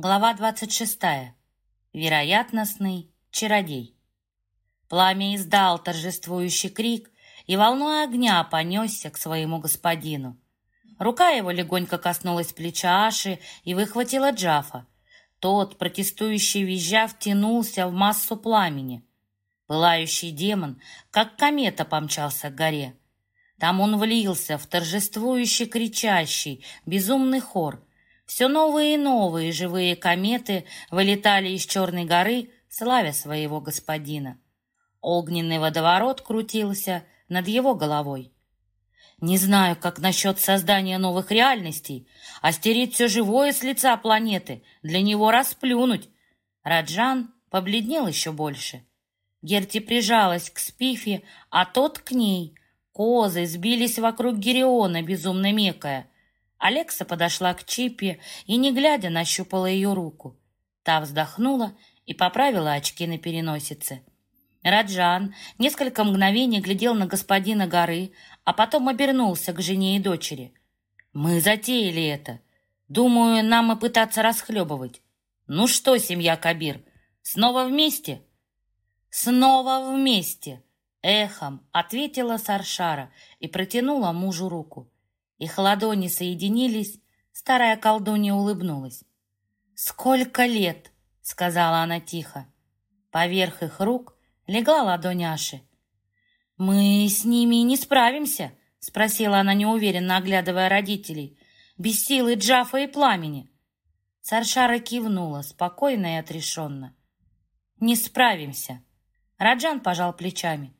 Глава 26. Вероятностный чародей. Пламя издал торжествующий крик и волной огня понесся к своему господину. Рука его легонько коснулась плеча Аши и выхватила Джафа. Тот, протестующий визжа, втянулся в массу пламени. Пылающий демон, как комета, помчался к горе. Там он влился в торжествующий кричащий, безумный хор — все новые и новые живые кометы вылетали из Черной горы, славя своего господина. Огненный водоворот крутился над его головой. Не знаю, как насчет создания новых реальностей, а стереть все живое с лица планеты, для него расплюнуть. Раджан побледнел еще больше. Герти прижалась к Спифе, а тот к ней. Козы сбились вокруг Гериона, безумно мекая. Алекса подошла к Чиппи и, не глядя, нащупала ее руку. Та вздохнула и поправила очки на переносице. Раджан несколько мгновений глядел на господина горы, а потом обернулся к жене и дочери. «Мы затеяли это. Думаю, нам и пытаться расхлебывать. Ну что, семья Кабир, снова вместе?» «Снова вместе!» — эхом ответила Саршара и протянула мужу руку. Их ладони соединились, старая колдунья улыбнулась. «Сколько лет!» — сказала она тихо. Поверх их рук легла ладонь Аши. «Мы с ними не справимся?» — спросила она неуверенно, оглядывая родителей. «Без силы Джафа и пламени». Саршара кивнула, спокойно и отрешенно. «Не справимся». Раджан пожал плечами.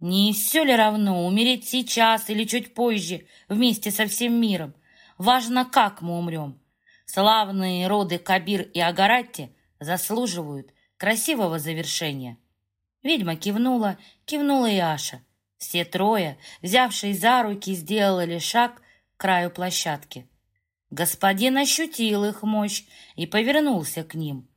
Не все ли равно, умереть сейчас или чуть позже, вместе со всем миром? Важно, как мы умрем. Славные роды Кабир и Агаратти заслуживают красивого завершения. Ведьма кивнула, кивнула и Аша. Все трое, взявшись за руки, сделали шаг к краю площадки. Господин ощутил их мощь и повернулся к ним.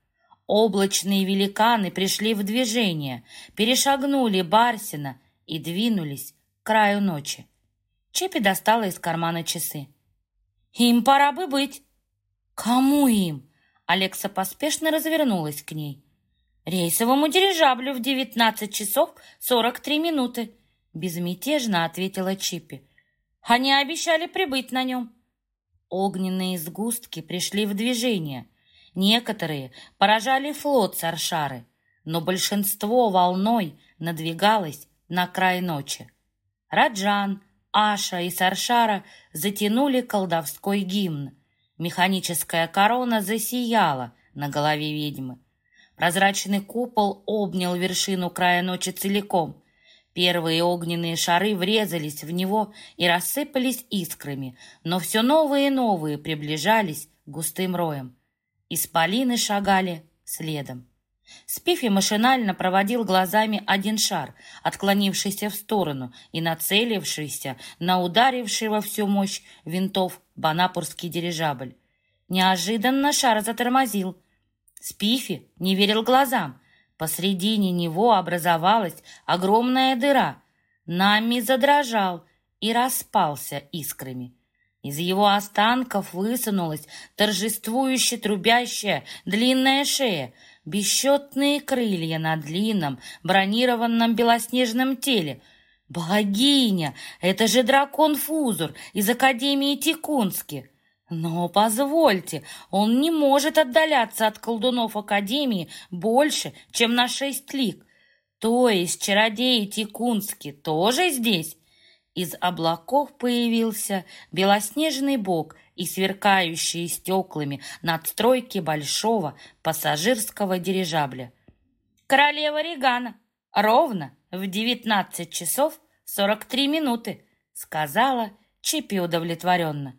Облачные великаны пришли в движение, перешагнули Барсина и двинулись к краю ночи. Чепи достала из кармана часы. «Им пора бы быть!» «Кому им?» Алекса поспешно развернулась к ней. «Рейсовому дирижаблю в девятнадцать часов сорок три минуты», безмятежно ответила Чипи. «Они обещали прибыть на нем». Огненные сгустки пришли в движение. Некоторые поражали флот Саршары, но большинство волной надвигалось на край ночи. Раджан, Аша и Саршара затянули колдовской гимн. Механическая корона засияла на голове ведьмы. Прозрачный купол обнял вершину края ночи целиком. Первые огненные шары врезались в него и рассыпались искрами, но все новые и новые приближались густым роем. Исполины шагали следом. Спифи машинально проводил глазами один шар, отклонившийся в сторону и нацелившийся на ударивший во всю мощь винтов банапурский дирижабль. Неожиданно шар затормозил. Спифи не верил глазам. Посредине него образовалась огромная дыра. Нами задрожал и распался искрами. Из его останков высунулась торжествующе трубящая длинная шея, бесчетные крылья на длинном бронированном белоснежном теле. Богиня! Это же дракон Фузур из Академии Тикунски! Но позвольте, он не может отдаляться от колдунов Академии больше, чем на шесть лик. То есть чародеи Тикунски тоже здесь? Из облаков появился белоснежный бог и сверкающие стеклами надстройки большого пассажирского дирижабля. «Королева Регана! Ровно в девятнадцать часов сорок три минуты!» сказала Чипи удовлетворенно.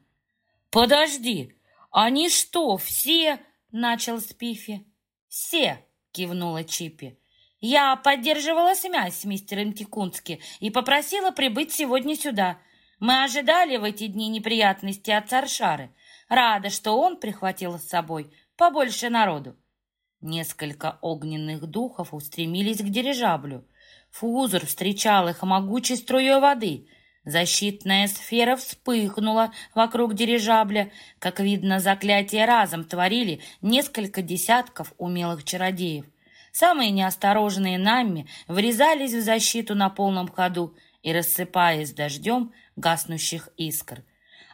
«Подожди, они что, все?» — начал Спифи. «Все!» — кивнула Чипи. Я поддерживала связь с мистером Тикунски и попросила прибыть сегодня сюда. Мы ожидали в эти дни неприятности от Царшары. Рада, что он прихватил с собой побольше народу. Несколько огненных духов устремились к дирижаблю. Фузор встречал их могучей струей воды. Защитная сфера вспыхнула вокруг дирижабля. Как видно, заклятие разом творили несколько десятков умелых чародеев. Самые неосторожные нами врезались в защиту на полном ходу и рассыпаясь дождем гаснущих искр.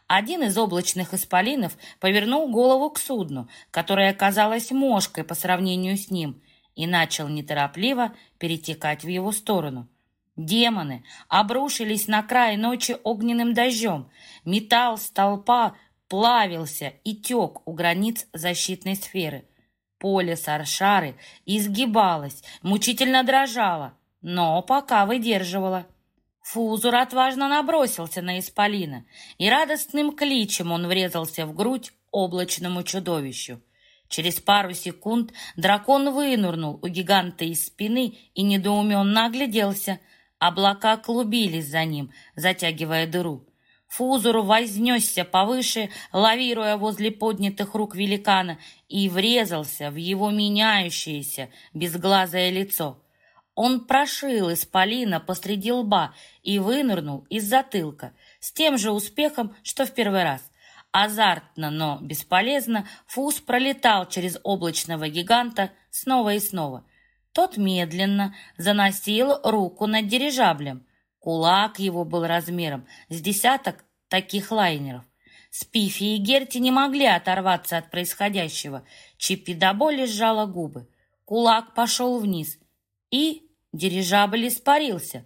Один из облачных исполинов повернул голову к судну, которое оказалось мошкой по сравнению с ним, и начал неторопливо перетекать в его сторону. Демоны обрушились на край ночи огненным дождем. Металл столпа плавился и тек у границ защитной сферы. Поле Саршары изгибалось, мучительно дрожало, но пока выдерживало. Фузур отважно набросился на Исполина, и радостным кличем он врезался в грудь облачному чудовищу. Через пару секунд дракон вынурнул у гиганта из спины и недоуменно огляделся — Облака клубились за ним, затягивая дыру. Фузур вознесся повыше, лавируя возле поднятых рук великана, и врезался в его меняющееся безглазое лицо. Он прошил исполина посреди лба и вынырнул из затылка с тем же успехом, что в первый раз. Азартно, но бесполезно Фуз пролетал через облачного гиганта снова и снова. Тот медленно заносил руку над дирижаблем. Кулак его был размером с десяток таких лайнеров. Спифи и Герти не могли оторваться от происходящего. Чипи до боли сжала губы. Кулак пошел вниз, и дирижабль испарился.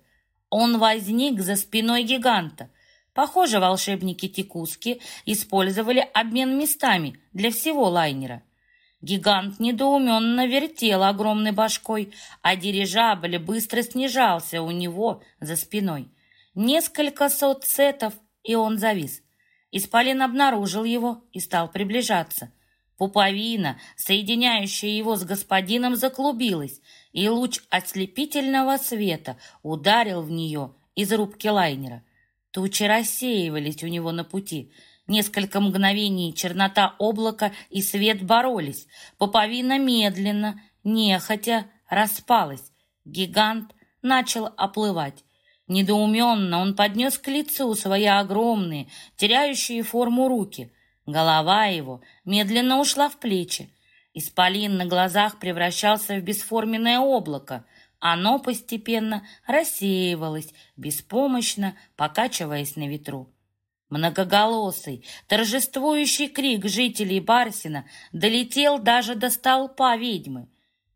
Он возник за спиной гиганта. Похоже, волшебники Текуски использовали обмен местами для всего лайнера. Гигант недоуменно вертел огромной башкой, а дирижабль быстро снижался у него за спиной. Несколько сот сетов, и он завис. Исполин обнаружил его и стал приближаться. Пуповина, соединяющая его с господином, заклубилась, и луч ослепительного света ударил в нее из рубки лайнера. Тучи рассеивались у него на пути — Несколько мгновений чернота облака и свет боролись. Поповина медленно, нехотя, распалась. Гигант начал оплывать. Недоуменно он поднес к лицу свои огромные, теряющие форму руки. Голова его медленно ушла в плечи. Исполин на глазах превращался в бесформенное облако. Оно постепенно рассеивалось, беспомощно покачиваясь на ветру. Многоголосый, торжествующий крик жителей Барсина долетел даже до столпа ведьмы.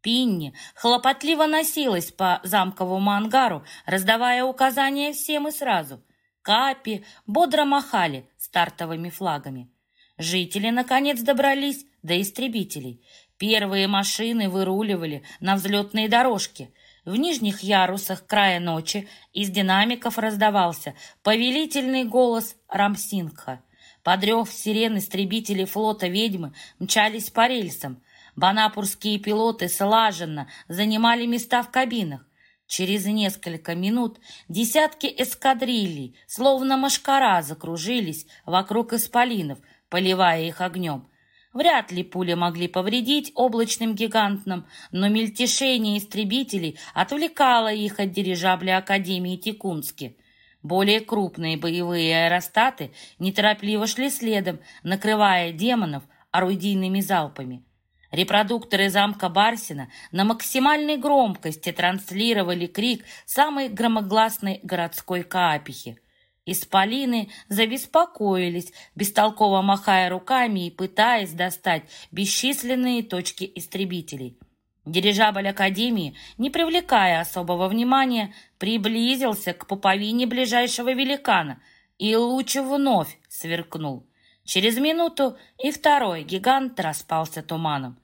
Пинни хлопотливо носилась по замковому ангару, раздавая указания всем и сразу. Капи бодро махали стартовыми флагами. Жители, наконец, добрались до истребителей. Первые машины выруливали на взлетные дорожки. В нижних ярусах края ночи из динамиков раздавался повелительный голос Рамсингха. Подрев сирен истребителей флота ведьмы мчались по рельсам. Банапурские пилоты слаженно занимали места в кабинах. Через несколько минут десятки эскадрилий, словно машкара, закружились вокруг исполинов, поливая их огнем. Вряд ли пули могли повредить облачным гигантам, но мельтешение истребителей отвлекало их от дирижабля Академии Тикунски. Более крупные боевые аэростаты неторопливо шли следом, накрывая демонов орудийными залпами. Репродукторы замка Барсина на максимальной громкости транслировали крик самой громогласной городской каапихи – Исполины забеспокоились, бестолково махая руками и пытаясь достать бесчисленные точки истребителей. Дирижабль Академии, не привлекая особого внимания, приблизился к пуповине ближайшего великана, и луч вновь сверкнул. Через минуту и второй гигант распался туманом.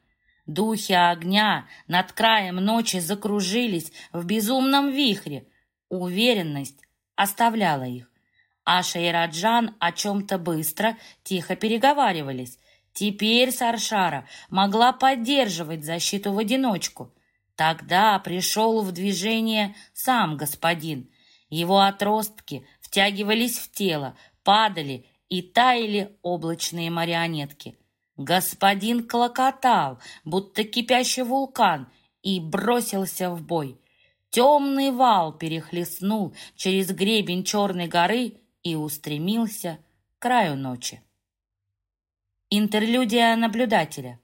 Духи огня над краем ночи закружились в безумном вихре. Уверенность оставляла их. Аша и Раджан о чем-то быстро, тихо переговаривались. Теперь Саршара могла поддерживать защиту в одиночку. Тогда пришел в движение сам господин. Его отростки втягивались в тело, падали и таяли облачные марионетки. Господин клокотал, будто кипящий вулкан, и бросился в бой. Темный вал перехлестнул через гребень Черной горы и устремился к краю ночи. Интерлюдия наблюдателя.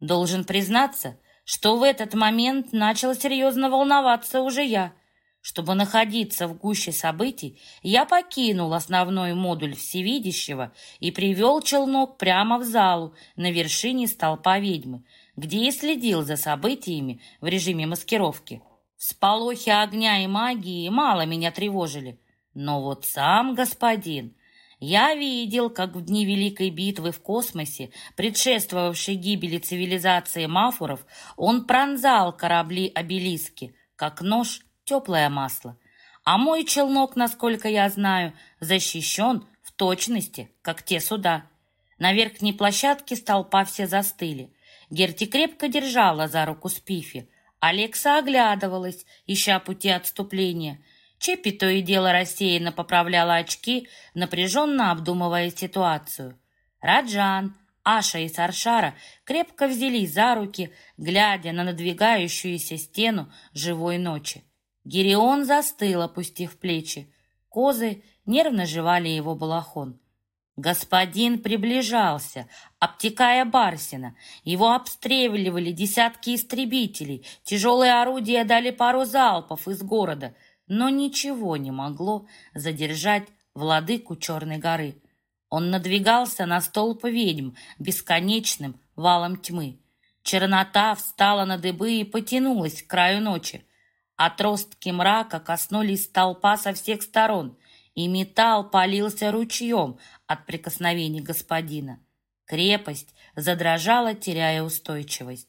Должен признаться, что в этот момент начал серьезно волноваться уже я. Чтобы находиться в гуще событий, я покинул основной модуль всевидящего и привел челнок прямо в залу на вершине столпа ведьмы, где и следил за событиями в режиме маскировки. Сполохи огня и магии мало меня тревожили, но вот сам господин я видел, как в дни Великой битвы в космосе, предшествовавшей гибели цивилизации Мафуров, он пронзал корабли-обелиски, как нож теплое масло. А мой челнок, насколько я знаю, защищен в точности, как те суда. На верхней площадке столпа все застыли. Герти крепко держала за руку Спифи. Алекса оглядывалась, ища пути отступления — Чепи то и дело рассеянно поправляла очки, напряженно обдумывая ситуацию. Раджан, Аша и Саршара крепко взялись за руки, глядя на надвигающуюся стену живой ночи. Гирион застыл, опустив плечи. Козы нервно жевали его балахон. Господин приближался, обтекая Барсина. Его обстреливали десятки истребителей. Тяжелые орудия дали пару залпов из города — но ничего не могло задержать владыку Черной горы. Он надвигался на столб ведьм бесконечным валом тьмы. Чернота встала на дыбы и потянулась к краю ночи. Отростки мрака коснулись столпа со всех сторон, и металл полился ручьем от прикосновений господина. Крепость задрожала, теряя устойчивость.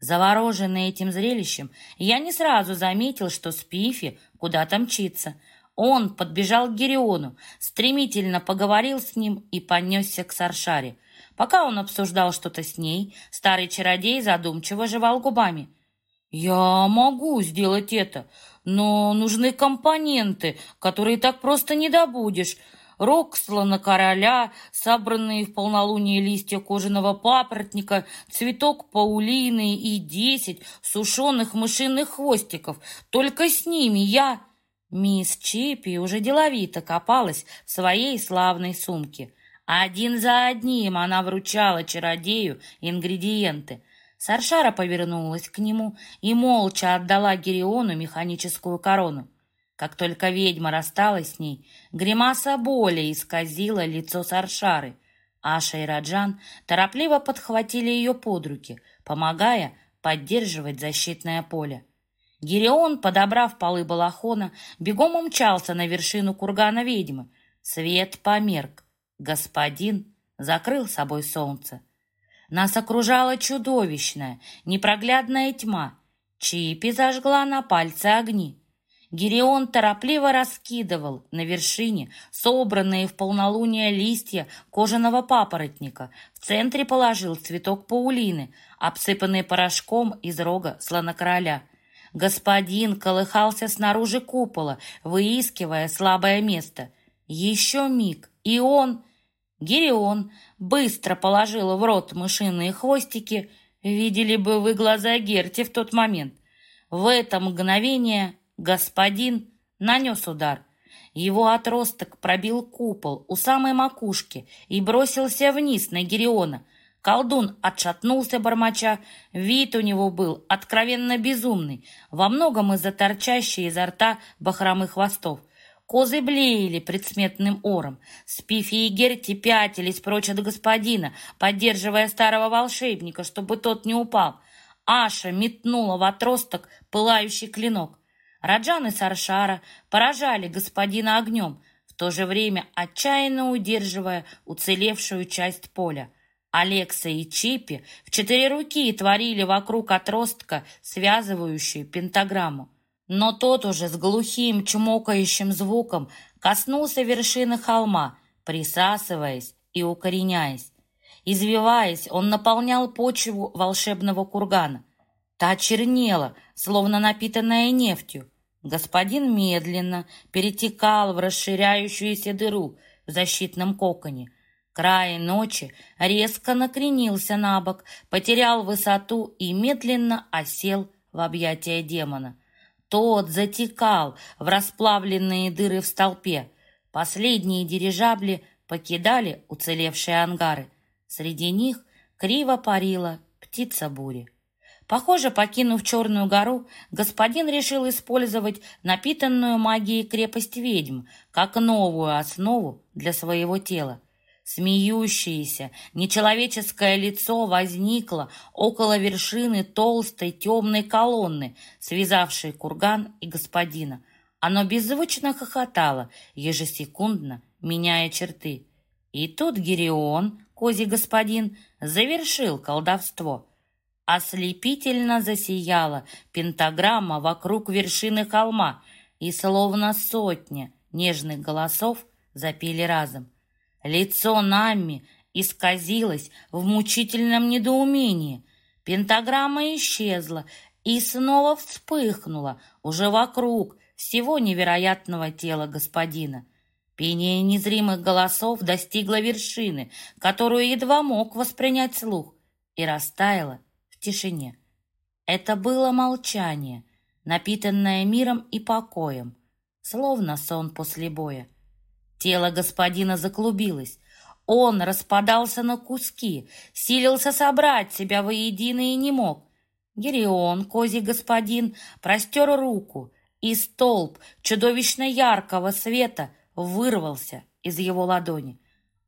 Завороженный этим зрелищем, я не сразу заметил, что Спифи куда-то мчится. Он подбежал к Гериону, стремительно поговорил с ним и понесся к Саршаре. Пока он обсуждал что-то с ней, старый чародей задумчиво жевал губами. «Я могу сделать это, но нужны компоненты, которые так просто не добудешь рог слона короля, собранные в полнолуние листья кожаного папоротника, цветок паулины и десять сушеных мышиных хвостиков. Только с ними я... Мисс Чипи уже деловито копалась в своей славной сумке. Один за одним она вручала чародею ингредиенты. Саршара повернулась к нему и молча отдала Гериону механическую корону. Как только ведьма рассталась с ней, гримаса боли исказила лицо Саршары. Аша и Раджан торопливо подхватили ее под руки, помогая поддерживать защитное поле. Гирион, подобрав полы балахона, бегом умчался на вершину кургана ведьмы. Свет померк. Господин закрыл собой солнце. Нас окружала чудовищная, непроглядная тьма. Чипи зажгла на пальце огни. Гирион торопливо раскидывал на вершине собранные в полнолуние листья кожаного папоротника. В центре положил цветок паулины, обсыпанный порошком из рога слона-короля. Господин колыхался снаружи купола, выискивая слабое место. Еще миг, и он... Гирион быстро положил в рот мышиные хвостики. Видели бы вы глаза Герти в тот момент. В это мгновение Господин нанес удар. Его отросток пробил купол у самой макушки и бросился вниз на Гериона. Колдун отшатнулся бормоча. Вид у него был откровенно безумный, во многом из-за торчащей изо рта бахромы хвостов. Козы блеяли предсметным ором. Спифи и Герти пятились прочь от господина, поддерживая старого волшебника, чтобы тот не упал. Аша метнула в отросток пылающий клинок. Раджан и Саршара поражали господина огнем, в то же время отчаянно удерживая уцелевшую часть поля. Алекса и Чипи в четыре руки творили вокруг отростка связывающую пентаграмму. Но тот уже с глухим чмокающим звуком коснулся вершины холма, присасываясь и укореняясь. Извиваясь, он наполнял почву волшебного кургана. Та чернела, словно напитанная нефтью. Господин медленно перетекал в расширяющуюся дыру в защитном коконе. Край ночи резко накренился на бок, потерял высоту и медленно осел в объятия демона. Тот затекал в расплавленные дыры в столпе. Последние дирижабли покидали уцелевшие ангары. Среди них криво парила птица бури. Похоже, покинув Черную гору, господин решил использовать напитанную магией крепость ведьм как новую основу для своего тела. Смеющееся, нечеловеческое лицо возникло около вершины толстой темной колонны, связавшей курган и господина. Оно беззвучно хохотало, ежесекундно меняя черты. И тут Герион, козий господин, завершил колдовство. Ослепительно засияла пентаграмма вокруг вершины холма, и словно сотня нежных голосов запели разом. Лицо Намми исказилось в мучительном недоумении. Пентаграмма исчезла и снова вспыхнула уже вокруг всего невероятного тела господина. Пение незримых голосов достигло вершины, которую едва мог воспринять слух, и растаяло тишине. Это было молчание, напитанное миром и покоем, словно сон после боя. Тело господина заклубилось. Он распадался на куски, силился собрать себя воедино и не мог. Герион, козий господин, простер руку, и столб чудовищно яркого света вырвался из его ладони.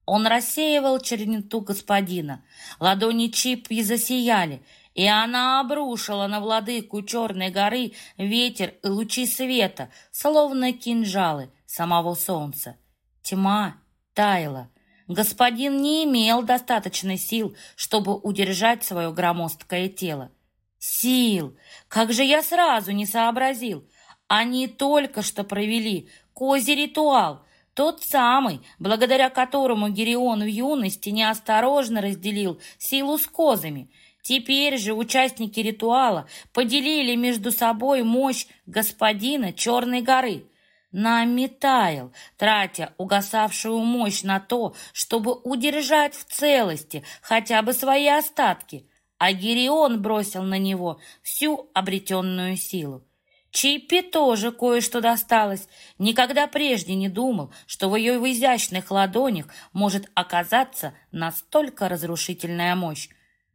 Он рассеивал черноту господина. Ладони Чипи засияли, и она обрушила на владыку Черной горы ветер и лучи света, словно кинжалы самого солнца. Тьма таяла. Господин не имел достаточной сил, чтобы удержать свое громоздкое тело. Сил! Как же я сразу не сообразил! Они только что провели козий ритуал, тот самый, благодаря которому Герион в юности неосторожно разделил силу с козами. Теперь же участники ритуала поделили между собой мощь господина Черной горы – Нами таял, тратя угасавшую мощь на то, чтобы удержать в целости хотя бы свои остатки, а Гирион бросил на него всю обретенную силу. Чиппи тоже кое-что досталось. Никогда прежде не думал, что в ее изящных ладонях может оказаться настолько разрушительная мощь.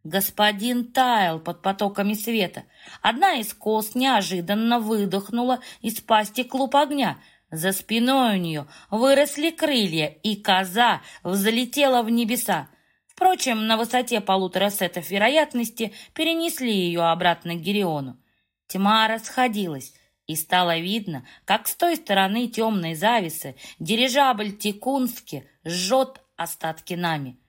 Господин таял под потоками света. Одна из кос неожиданно выдохнула из пасти клуб огня. За спиной у нее выросли крылья, и коза взлетела в небеса. Впрочем, на высоте полутора сетов вероятности перенесли ее обратно к Гериону. Тьма расходилась, и стало видно, как с той стороны темной зависы дирижабль Тикунски жжет остатки нами.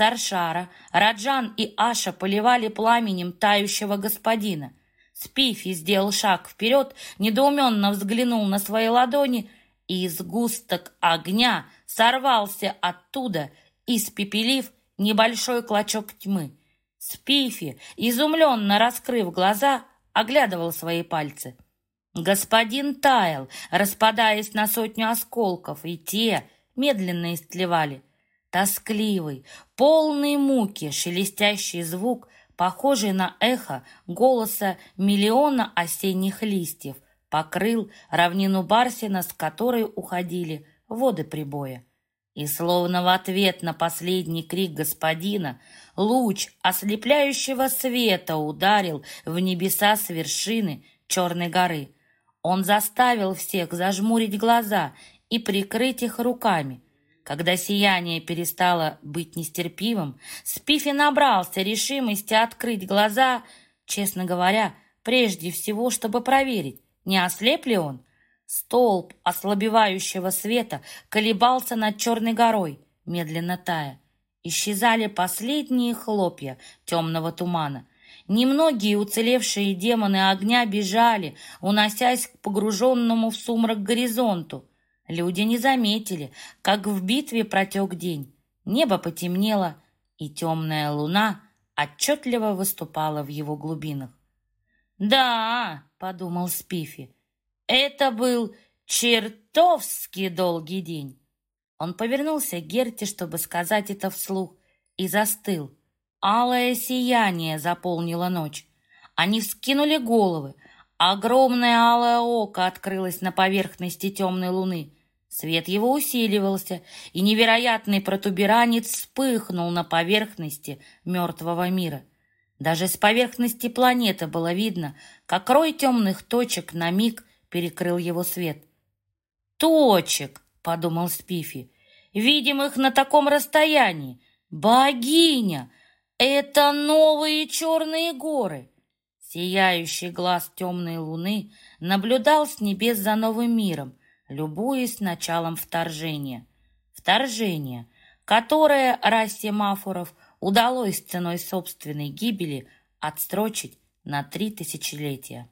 Саршара, Раджан и Аша поливали пламенем тающего господина. Спифи сделал шаг вперед, недоуменно взглянул на свои ладони, и сгусток огня сорвался оттуда, испепелив небольшой клочок тьмы. Спифи, изумленно раскрыв глаза, оглядывал свои пальцы. Господин таял, распадаясь на сотню осколков, и те медленно истлевали. Тоскливый, полный муки, шелестящий звук, похожий на эхо голоса миллиона осенних листьев, покрыл равнину Барсина, с которой уходили воды прибоя. И словно в ответ на последний крик господина луч ослепляющего света ударил в небеса с вершины Черной горы. Он заставил всех зажмурить глаза и прикрыть их руками – когда сияние перестало быть нестерпимым, Спифи набрался решимости открыть глаза, честно говоря, прежде всего, чтобы проверить, не ослеп ли он. Столб ослабевающего света колебался над Черной горой, медленно тая. Исчезали последние хлопья темного тумана. Немногие уцелевшие демоны огня бежали, уносясь к погруженному в сумрак горизонту. Люди не заметили, как в битве протек день. Небо потемнело, и темная луна отчетливо выступала в его глубинах. «Да», — подумал Спифи, — «это был чертовски долгий день». Он повернулся к Герте, чтобы сказать это вслух, и застыл. Алое сияние заполнило ночь. Они вскинули головы, Огромное алое око открылось на поверхности темной луны. Свет его усиливался, и невероятный протуберанец вспыхнул на поверхности мертвого мира. Даже с поверхности планеты было видно, как рой темных точек на миг перекрыл его свет. «Точек!» — подумал Спифи. «Видим их на таком расстоянии. Богиня! Это новые черные горы!» Сияющий глаз темной луны наблюдал с небес за новым миром, любуясь началом вторжения. Вторжение, которое расе Мафуров удалось ценой собственной гибели отстрочить на три тысячелетия.